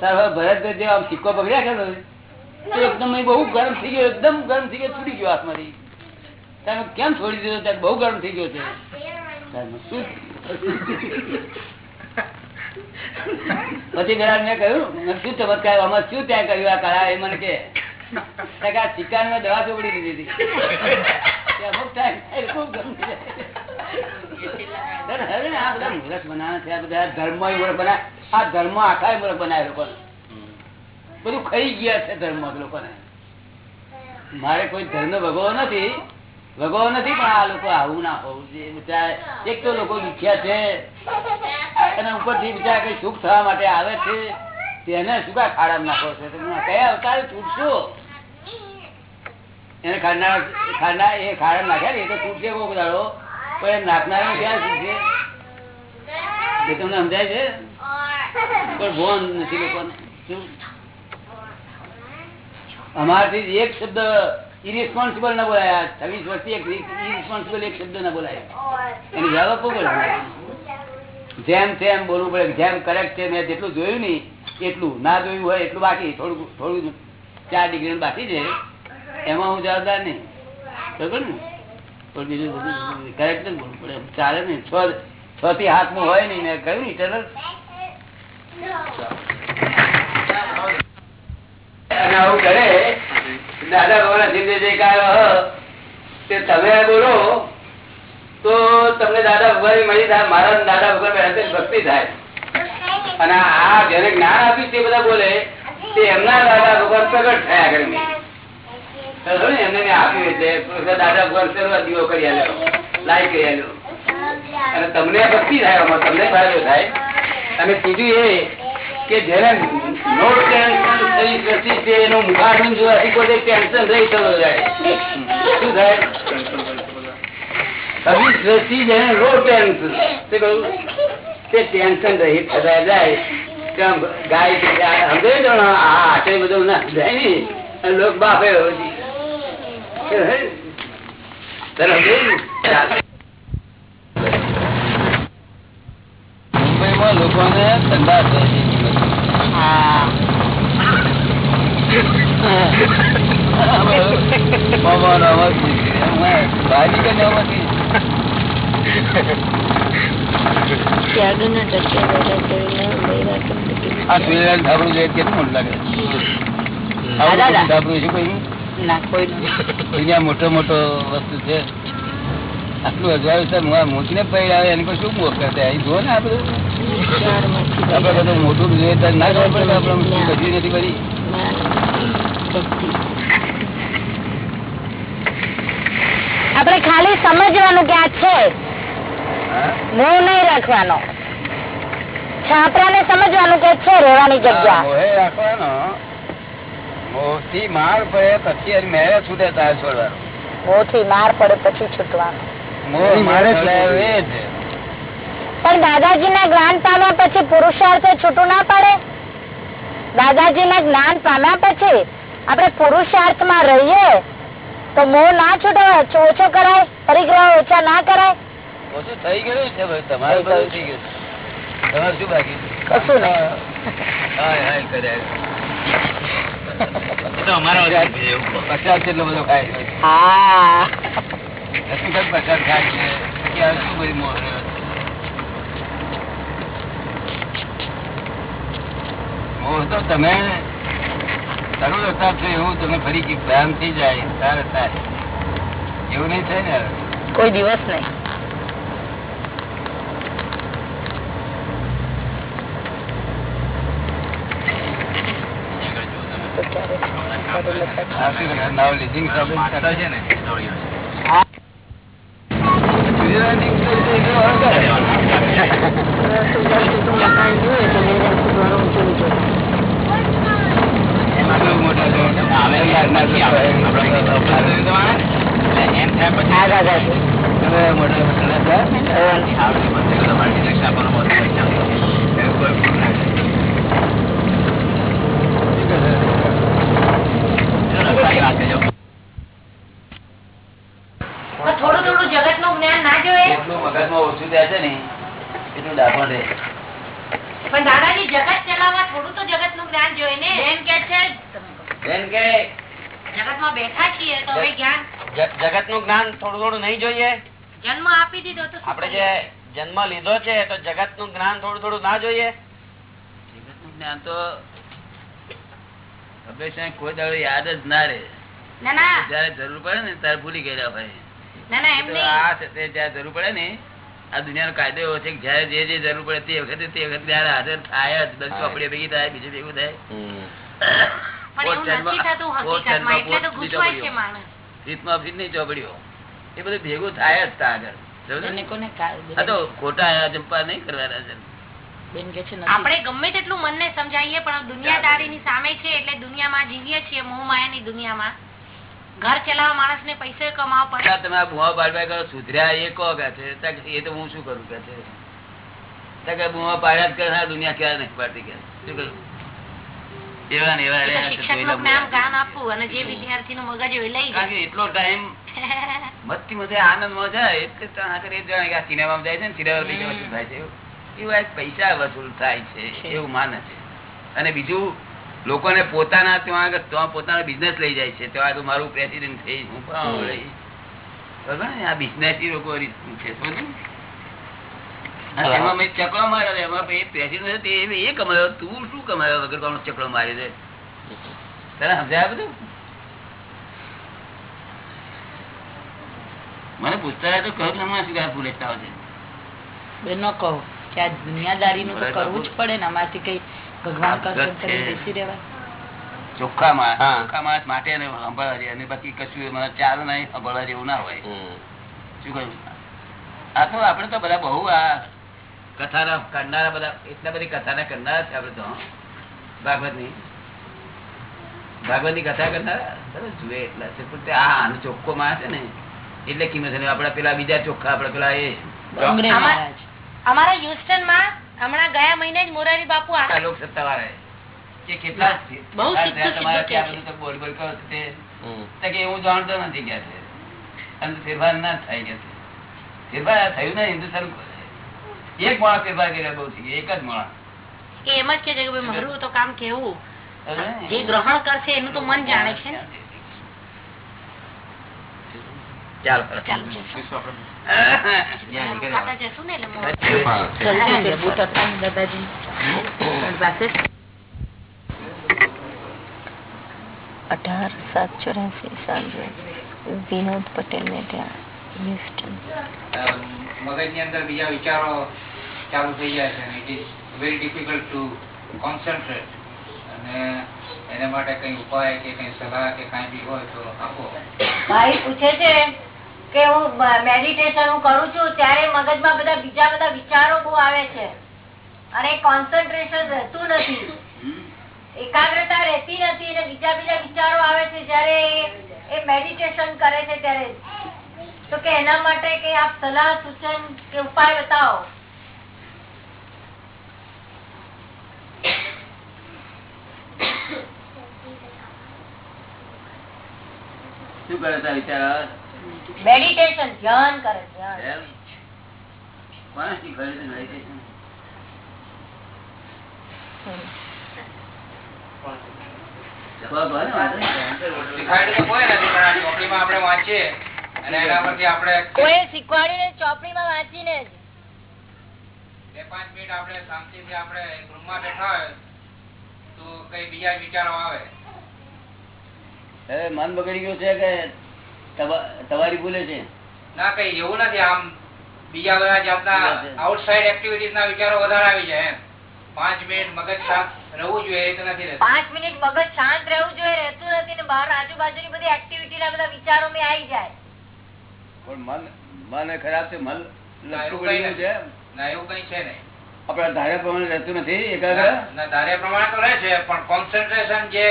તાર ભરત જે આમ સિક્કો પકડી રાખેલો એકદમ બહુ ગરમ થઈ ગયો, એકદમ ગરમ થઈ ગયો, છૂટી ગયો હાથમાંથી. તમે કેમ છોડી દીધો? ત્યાં બહુ ગરમ થઈ ગયો છે. પછી મેં કહ્યું શું ચમત્કાર, આમાં શું ત્યાં કર્યું આ કળા? એ મને કે ચિકાનમાં દવા ચોપડી દીધી હતી. અમુક ટાઈમ ખૂબ લોકોને. મારે કોઈ ધર્મ ભગવો નથી ભગવો નથી, પણ આ લોકો આવું ના હોવું જોઈએ. એક તો લોકો દુખ્યા છે. અને ઉપરથી બીજા કઈ સુખ થવા માટે આવે છે. તેને શું કા ખાડા નાખો છો? કયા અવતાર છૂટશો એને ખાડના એ ખાડા નાખ્યા એ તો છૂટશે કોક દાડો. પણ એ નાખનાર ક્યાં છૂટશે એ તમને સમજાય છે? પણ ભોન નથી લોકોને. અમારાથી એક શબ્દ ઇરિસ્પોન્સિબલ ના બોલાયા. છવ્વીસ વર્ષથી એક ઇરિસ્પોન્સિબલ એક શબ્દ ના બોલાયા. એની જવાબ પડે. જેમ તેમ બોલવું પડે. જેમ કરેક્ટ છે, મેં જેટલું જોયું નહીં એટલું ના જોયું હોય, એટલું બાકી થોડું થોડું ચાર ડિગ્રી બાકી છે. એમાં હું જવાબદાર નહીં. બરોબર ને? બીજું બધું કરેક્ટ કરે. દાદા ભગવાન સિદ્ધ જયકાર તમે બોલો, તો તમને દાદા ભગવાન મળી થાય. મારા દાદા ભગવાન ભક્તિ થાય. અને આ જેને જ્ઞાન આપ્યું છે બધા બોલે તે એમના દાદા ભગવાન પ્રગટ થયા ખબર એમને મેં આપ્યું એટલે દાદા ભગવાન સર્વ દીવો કરી આલ્યો લાઈ કરી આલ્યો. અને તમને ભક્તિ થાય તમને ફાયદો થાય. અને બીજું એ કે જેને નો ટેન્શન થઈ ગતિ છે એનું મુખારબિંદ જોવાથી કોઈ ટેન્શન રહી થતો જાય. શું થાય? દ્રષ્ટિ જેને નો ટેન્શન. તે કહ્યું? તે ટેન્શન રહિત થતા જાય. કે ગાય સમજે આટલે બધું ના જાય લોક બાપે? મુંબઈમાં લોકોને હોય છે. મામાનો અવાજ આ જોઈએ કેટલું મોટું લાગે? આવું દાદા. છે કોઈ? ના કોઈ દુનિયા મોટો મોટો વસ્તુ છે. આટલું અજવાયું છે મુઆ મૂકીને પૈડ આવે એની પર શું મોક કરતા અહીં જુઓ ને આ બધું. આપડે બધું મોટું જોઈએ તો ના ખબર પડે આપડે બધી નથી બધી આપણે ખાલી સમજવાનું કે આ છે. હા? મોહ નહીં રાખવાનો. છાપરાને સમજવાનું કે છે રહેવાની જગ્યા. મોહે રાખવાનો. મોહથી માર પડે પછી મેળે છૂટે તાર છોડવાનો. મોહથી માર પડે પછી છૂટવાનું. મોહ મારે છોડાયો પણ દાદાજીના જ્ઞાન પામ્યા પછી પુરુષાર્થ છૂટું ના પડે? દાદાજી ના જ્ઞાન પામ્યા પછી આપણે પુરુષાર્થમાં રહીએ તો મોહ ના છૂટે ઓછો કરાય પરિગ્રહ ઓછા ના કરાય? ઓછું થઈ ગયું છે ભાઈ તમારે બધું થઈ ગયું તમારે શું બાકી કશું નહીં. હાય હાય કર્યા પચાસ જેટલો બધો ખાય હકીકત પચાસ ખાય છે. કે શું બધી મોહ રહ્યો છે? મોહ તો તમે તરુણ હતા છો એવું તમે ફરી ભ્રાંત થઈ જાય તારે થાય. એવું નહીં થાય ને કોઈ દિવસ નહીં. આ શું થોડું થોડું જગતનું જ્ઞાન ના જોઈએ જેટલું મગજમાં ઓછું થાય છે ને એટલું ડાપણ રહે પણ દાદાજી જગત ચલાવવા થોડું તો જગતનું જ્ઞાન જોઈએ ને? એમ કે છે. બેન કે જગતમાં બેઠા છીએ તો હવે જ્ઞાન જગતનું જ્ઞાન થોડું થોડું નહીં જોઈએ. જન્મ આપી દીધો તો શું જે જન્મ લીધો છે તો જગતનું જ્ઞાન થોડું થોડું ના જોઈએ. જગતનું જ્ઞાન તો હંમેશા કોઈ દાડો યાદ જ ના રહે. ના ના. જયારે જરૂર પડે ને ત્યારે ભૂલી ગયેલા ભાઈ ના ના એમ તો નહીં. આ છે જયારે જરૂર પડે ને આ દુનિયાનો કાયદો એવો છે કે જયારે જે જે જરૂર પડે તે વખતે તે વખતે ત્યારે હાજર થાય જ. બધી ચોપડીઓ ભેગી થાય બીજું ભેગું ફીટ નહીં ચોપડીઓ. એ બધું ભેગું થાય જ તા આગળ. સમજો? આ તો ખોટા જંપા નહીં કરવાના છે. આપણે ગમે તેટલું મનને સમજાવીએ પણ દુનિયાદારીની સામે છે એટલે દુનિયામાં જીવીએ છીએ મોહ માયાની દુનિયામાં. ઘર ચલાવવા માણસને પૈસો કમાવો પડે. તમે આ બુઆ પાડવા કરો સુધર્યા એ કહો કે છે? એ તો હું શું કરું કે છે? તા કે બુઆ પાડ્યા કરે દુનિયા ક્યારે નહીં પાડતી કે શું કરું? ને નું નું એટલો ટાઈમ જાય. એટલે સિનેમામાં જાય છે ને સિનેમા થાય છે? એવું પૈસા વસૂલ થાય છે એવું માને છે. અને બીજું લોકોને પોતાના ત્યાં ત્યાં પોતાનો બિઝનેસ લઈ જાય છે. ત્યાં મારું પ્રેસિડેન્ટ થઈ હું પણ રહી આ બિઝનેસ લોકો છે સમજ્યું? એમાં મેં ચકડો માર્યો એમાં એ president છે તે એ કમાયો તું શું કમાયો? વગર કોનો ચકડો માર્યો છે? તને સમજાય બધું? મને પૂછતા તો કહું કે હમણાં શું ભૂલે છે? બેન કહો. કે આ દુનિયાદારી નું તો કરવું જ પડે ને અમારથી કઈ ભગવાન એમ બેસી રહેવાય. ચોખ્ખા માણસ હા. ચોખ્ખા માણસ માટે સંભાળવા અને બાકી કશું મને ચાલો નહીં સંભાળવા જેવું ના હોય. શું કહ્યું? આ તો આપણે તો બધા બહુ આ કથાના કરનારા બધા એટલા બધી કથાના કરનારા છે આપણે તો ભાગવતની ભાગવતની કથા કરનારા? બધા જુએ એટલા છે. પણ આ આનો ચોખ્ખો માણસ છે ને એટલે કિંમત છે. ને આપડા પેલા બીજા ચોખ્ખા આપડે પેલા એ અમારા હ્યુસ્ટનમાં હમણાં ગયા મહિને જ મોરારી બાપુ લોક સત્તા વાળા કે કેટલા બહુ બધું તો બોલ બોલ કરો છો તે. કે હું જાણતો નથી કે છે. અને ફેરફાર ના થાય કે છે. ફેરફાર થયું ને હિન્દુસ્તાન એક માણસ ફેરફાર કર્યા બહુ થઈ એક જ માણસ. એમ જ કે છે કે ભાઈ મારું તો કામ કેવું? જે ગ્રહણ કરશે એનું તો મન જાણે છે ચાલો ચાલો. અઢાર સાત ચોરાસી સાંજે વિનોદ પટેલ ને ત્યાં હ્યુસ્ટન મગજની અંદર બીજા વિચારો ચાલુ થઈ જાય છે it is very difficult to concentrate અને એના માટે કઈ ઉપાય કે કઈ સલાહ કે કઈ બી હોય તો આપો. ભાઈ પૂછે છે. કે હું મેડિટેશન હું કરું છું, ત્યારે મગજમાં બધા બીજા બધા વિચારો બહુ આવે છે. અને કોન્સન્ટ્રેશન રહેતું નથી. એકાગ્રતા રહેતી નથી અને બીજા બીજા વિચારો આવે છે જયારે એ મેડિટેશન કરે છે ત્યારે. તો કે એના માટે કે આપ સલાહ, સૂચન કે ઉપાય બતાવો. શું કરે વિચાર? મેડિટેશન ધ્યાન કરે ધ્યાન એમ? કોને શીખવાડ્યું તું meditation? જવાબ હોય ને વાંધો નહીં. શીખવાડ્યું તો કોઈ નથી પણ આ ચોપડીમાં આપણે વાંચીએ અને એના પરથી આપણે કોઈ શીખવાડ્યું ચોપડીમાં વાંચીને બે પાંચ મિનિટ આપણે શાંતિથી આપણે એક રૂમમાં બેઠા હોય તો કઈ બીજા વિચારો આવે હવે મન બગડી ગયું છે કે તમારી ભૂલે છે? ના કઈ એવું નથી. આમ બીજા બધા જાતના આઉટસાઇડ એક્ટિવિટીઝ ના વિચારો વધારે આવી જાય એમ. પાંચ મિનિટ મગજ શાંત રહેવું જોઈએ તો નથી રહેતું. પાંચ મિનિટ મગજ શાંત રહેવું જોઈએ રહેતું નથી ને બહાર આજુબાજુની બધી એક્ટિવિટી ના બધા વિચારો મેં આવી જાય. પણ મન મન ખરાબ છે મન ગયું છે ના એવું કઈ છે નહીં. આપણા ધાર્યા પ્રમાણે રહેતું નથી એકાગ્ર? ના, ધાર્યા પ્રમાણે તો રહે છે પણ કોન્સન્ટ્રેશન જે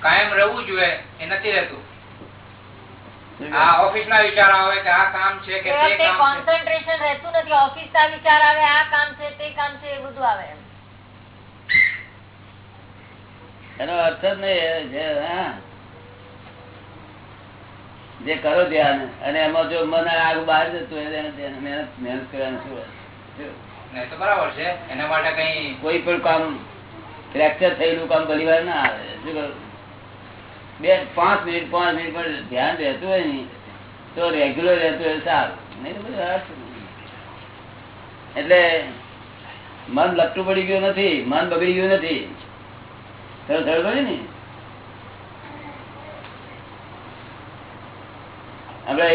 કાયમ રહેવું જોઈએ એ નથી રહેતું. આ ઓફિસ ના વિચાર આવે કે આ કામ છે કે તે કામ કોન્સન્ટ્રેશન રહેતું નથી. ઓફિસ ના વિચાર આવે આ કામ છે તે કામ છે એ બધું આવે એનો અર્થ જ નહીં જે કરો ધ્યાન અને એમાં જો મન આગ બહાર જતું હોય તો એને ધ્યાન- મહેનત મહેનત કરવાનું તો બરાબર છે. એના માટે કઈ કોઈ પણ કામ ફ્રેક્ચર થયેલું કામ ઘણી વાર ના આવે. શું કરું બે પાંચ મિનિટ પાંચ મિનિટ પણ ધ્યાન રહેતું હોય ને, તો રેગ્યુલર રહેતું હોય સારું. એટલે મન લપટું પડી ગયું નથી, મન બગડી ગયું નથી. આપડે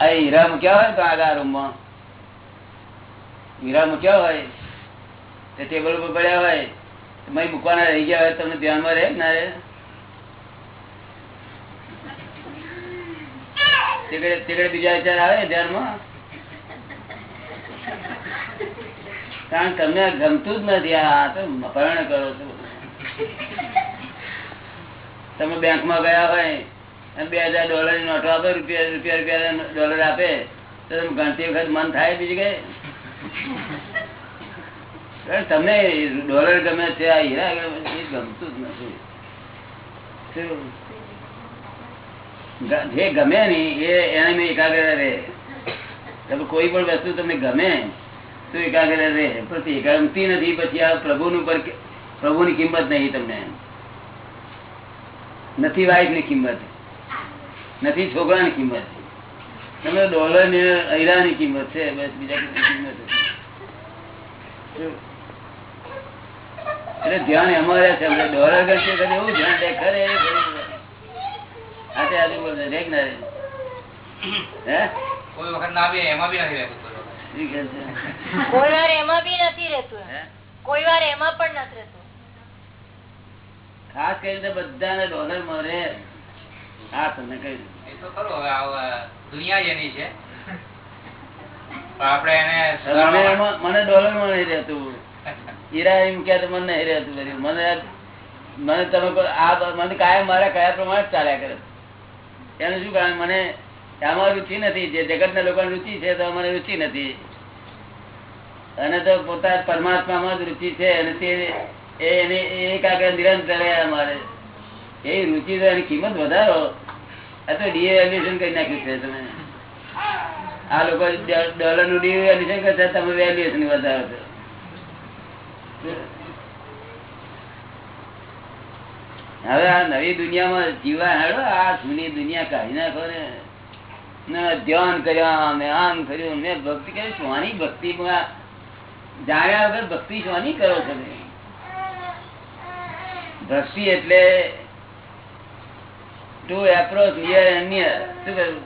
હીરા મૂક્યા હોય તો આગળ રૂમમાં? હીરા મૂક્યા હોય? તે ટેબલ ઉપર પડ્યા હોય. મૂકવાના રહી ગયા હોય, તમને ધ્યાનમાં રહે ના રહે? કારણ તમને ગમતું જ નથી. આ તો અપહરણ કરો છો. તમે બેંકમાં ગયા હોય અને બે હજાર ડોલર નોટો આપે, રૂપિયા રૂપિયા રૂપિયા ડોલર આપે, તો તમે ગણતી વખત મન થાય બીજી કઈ તમે ડોલર ગમે છે આ હીરા ગમતું જ નથી. જે ગમે ની એ એને મેં એકાગ્ર રહે. કોઈ પણ વસ્તુ તમને ગમે, તો એકાગ્ર રહે. પછી ગમતી નથી, પછી આ પ્રભુનું પર પ્રભુની કિંમત નહીં તમને નથી વાઇફની કિંમત. નથી છોકરાની કિંમત. તમે ડોલર ને હીરાની કિંમત છે, બસ બીજા કિંમત. એટલે ધ્યાન અમારે છે ડોલર કરશે એવું ધ્યાન ખરે બોલે રે ના હે? કોઈ વખત ના આવી એમાં બી નથી રહેતું કોઈ વખત. ઈ કહે છે. કોઈ વાર એમાં બી નથી રહેતું કોઈ વાર એમાં પણ નથી રહેતું. ખાસ કરીને બધાને ડોલર મરે હા તમને કહી એ તો ખરું હવે દુનિયા જેની છે. પણ આપણે એને મને ડોલરમાં નહીં રહેતું. હીરા એમ કે મને નહીં રહેતું. બધું. મને મને તમે આ મને કાયમ મારા કયા પ્રમાણે ચાલ્યા કરે એનું શું કારણ મને આમાં રુચિ નથી. જે જગત ના લોકો રુચિ છે, તો અમારે રુચિ નથી. અને તો પોતા પરમાત્મામાં જ રુચિ છે અને તે એને આગળ નિરંતર અમારે. એ રુચિ તો એની કિંમત વધારો. આ તો ડીએવેલ્યુએશન કરી નાખ્યું છે તમે. આ લોકો ડોલરનું ડીએવેલ્યુએશન કરતા તમે વેલ્યુએશન વધારો છો. હવે આ નવી દુનિયામાં જીવા હેડો, આ જૂની દુનિયા કાઢી નાખો ને. ધ્યાન કર્યા મેં આમ કર્યું મેં ભક્તિ કરી સ્વાની ભક્તિ જાણ્યા વગર ભક્તિ સ્વાની કરો છો ભક્તિ એટલે to approach near and near શું કહ્યું?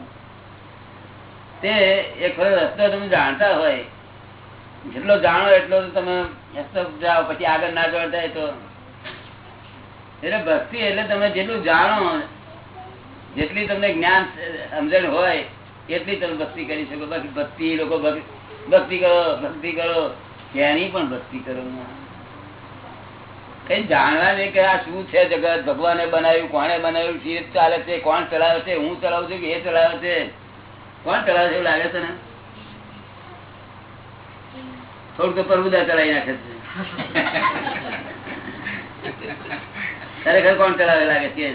તે એક રસ્તો તમે જાણતા હોય. જેટલો જાણો એટલો તમે રસ્તો જાઓ, પછી આગળ ના જોડતા હોય તો એટલે ભક્તિ એટલે તમે જેટલું જાણો, જેટલી તમને જ્ઞાન સમજણ હોય, એટલી તમે ભક્તિ કરી શકો. બાકી ભક્તિ લોકો ભક્તિ કરો ભક્તિ કરો ત્યાંની પણ ભક્તિ કરો કઈ જાણવા નહીં કે આ શું છે જગત? ભગવાને બનાવ્યું, કોણે બનાવ્યું, શી ચાલે છે, કોણ ચલાવે છે, હું ચલાવું છું કે એ ચલાવે છે? કોણ ચલાવે છે એવું લાગે છે ને? થોડુંક તો પ્રભુદા ચલાવી નાખે છે. ખરેખર કોણ ચલાવે લાગે છે?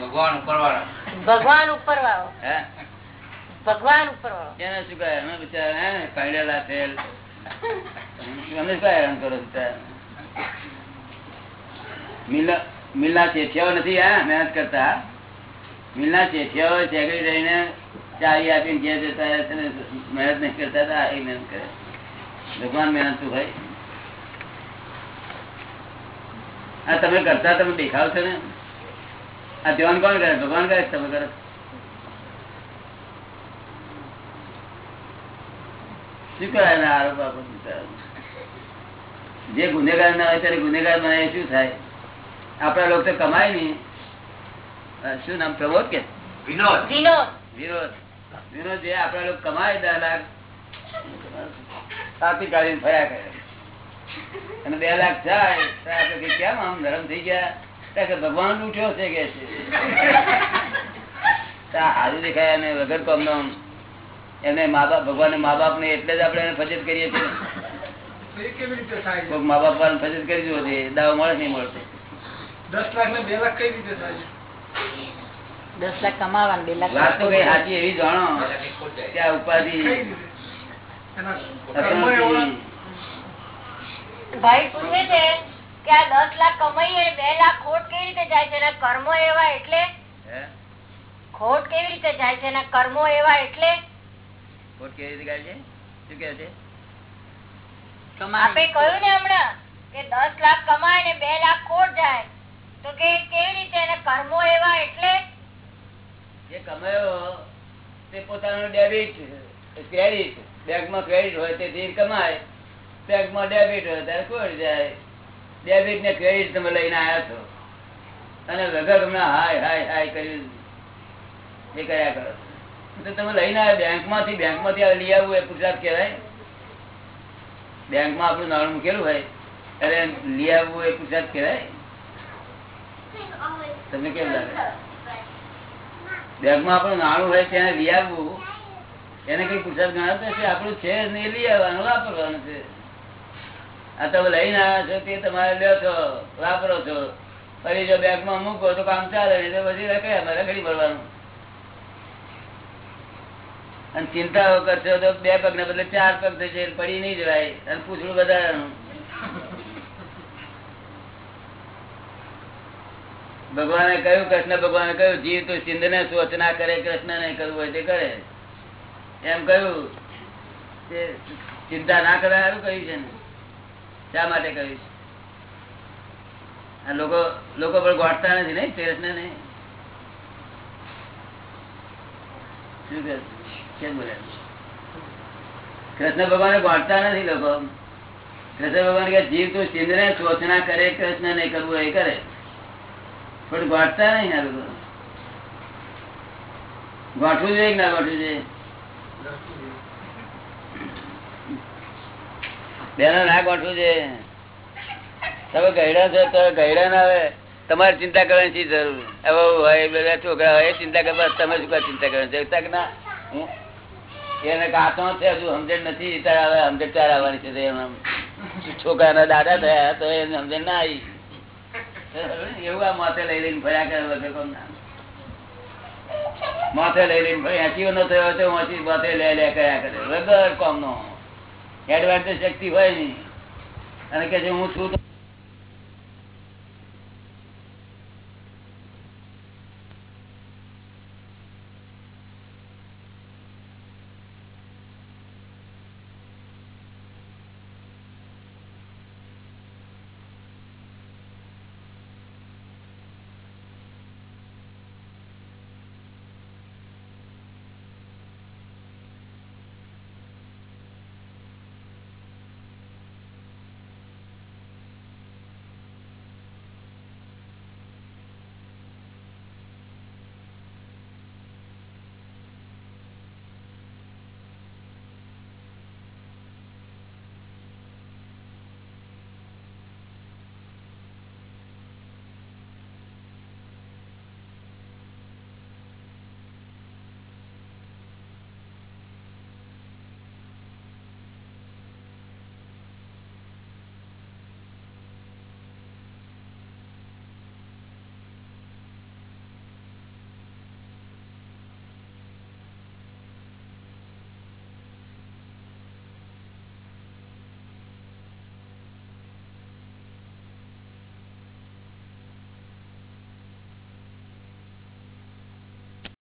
ભગવાન ઉપર વાળો ભગવાન ઉપર વાળો હે? ભગવાન ઉપર વાળો એને શું કહે? અમે બિચારા હે? પાડેલા છે અમે શું હેરાન કરો છો મિલના ચેઠિયાઓ નથી હા? મહેનત કરતા મિલના ચેઠિયાઓ ચેકડી રહીને ચાવી આપીને જે જતા મહેનત નહીં કરતા હતા એ મહેનત કરે. ભગવાન મહેનત શું હોય. આ તમે કરતા તમે દેખાવ છો ને? આ ધ્યાન કોણ કરે? ભગવાન કરે તમે કરો. શું કરે આરોપ આપો જે ગુનેગાર ના હોય ત્યારે ગુનેગાર બનાવે શું થાય? આપડા લોકો તો કમાય નહીં. શું નામ? પ્રમોદ કે? વિનોદ. વિનોદ. વિનોદ જે આપડા લોકો કમાય દસ લાખ કાઢીને ફર્યા કરે. અને બે લાખ જાય આપડે કેમ આમ ધર્મ થઈ ગયા? કે ભગવાન લૂંટ્યો છે કે હારું દેખાય અને વગર કોમનો એને મા બાપ ભગવાન મા બાપ ને એટલે જ આપણે ફજત કરીએ છીએ. મા બાપ ફજત કરી દો છે દાવો મળે નહીં મળશે દસ લાખ કમાવાના બે લાખ વાત તો કઈ સાચી એવી જાણો. કે ઉપાધિ. ભાઈ પૂછે છે કે આ દસ લાખ કમાઈએ બે લાખ ખોટ કેવી રીતે જાય છે કર્મો એવા એટલે? ખોટ કેવી રીતે જાય છે કર્મો એવા એટલે? ખોટ કેવી રીતે જાય છે? શું કે છે? આપે કહ્યું ને હમણાં કે દસ લાખ કમાય ને બે લાખ ખોટ જાય. તો કે કેવી રીતે એના કર્મો એવા એટલે? જે કમાયો તે પોતાનો ડેબિટ ક્રેડિટ બેંકમાં ક્રેડિટ હોય તેથી કમાય. બેંકમાં ડેબિટ હોય ત્યારે કોઈ જાય ડેબિટ ને ક્રેડિટ તમે લઈને આવ્યા છો. અને વગર હમણાં હાય હાય હાય કર્યું. એ કર્યા કરો. તો તમે લઈને આવ્યા. બેંકમાંથી બેંકમાંથી લઈ આવવું એ પુરસાદ કહેવાય. બેંકમાં આપણું નાણું મૂકેલું હોય, ત્યારે લઈ આવવું એ પુરસાદ કહેવાય. તમને કેમ લાગે? બેંકમાં આપણું નાણું હોય ત્યાં લઈ આવવું એને કઈ પુરસાદ ગણાતો છે આપણું છે નહીં. લઈ આવવાનું, વાપરવાનું છે. આ તમે લઈને આવ્યા છો, તે તમારે લ્યો છો, વાપરો છો. ફરી જો બેંકમાં મૂકો તો કામ ચાલે, નહીં તો પછી રખડ્યા રખડી મળવાનું અને ચિંતાઓ કરશો તો બે પગ ને બદલે ચાર પગ થશે પડી નહીં જવાય. અને પૂછડું વધારાનું. ભગવાને કહ્યું, કૃષ્ણ ભગવાને કહ્યું, જીવ તો સિંધ ને સોચ ના કરે, કૃષ્ણ ને કરવું હોય તે કરે. એમ કહ્યું ચિંતા ના કરે સારું કહ્યું છે ને. શા માટે કહ્યું લોકો લોકો પણ ગોઠતા નથી ને કૃષ્ણ ને બોલ્યા કૃષ્ણ ભગવાન ગોઠતા નથી લોકો. કૃષ્ણ ભગવાન કે જીવ તું સિંધ ને સોચના કરે, કૃષ્ણ નહીં કરવું એ કરે. પણ ગોઠતા નહીં આ લોકો. ગોઠવું જોઈએ ના ગોઠવું જોઈએ? તમારે ચિંતા કરવાની શી જરૂર? હોય છોકરા હોય ચિંતા કરવા તમે શું ચિંતા કરવાની જરૂર કે ના એને કાચો છે હજુ સમજણ નથી તારે સમજણ ત્યારે આવવાની છે એમ છોકરાના દાદા થયા, તો એને સમજણ ના આવી. એવું આ માથે લઈ લઈને ફર્યા કરે વગર ના માથે લઈ લઈને ફરી કયો ન થયો માથે લઈ લે કર્યા કરે. વગર કોમ નો એડવાન્ટેજ શક્તિ હોય નહીં. અને કે હું છું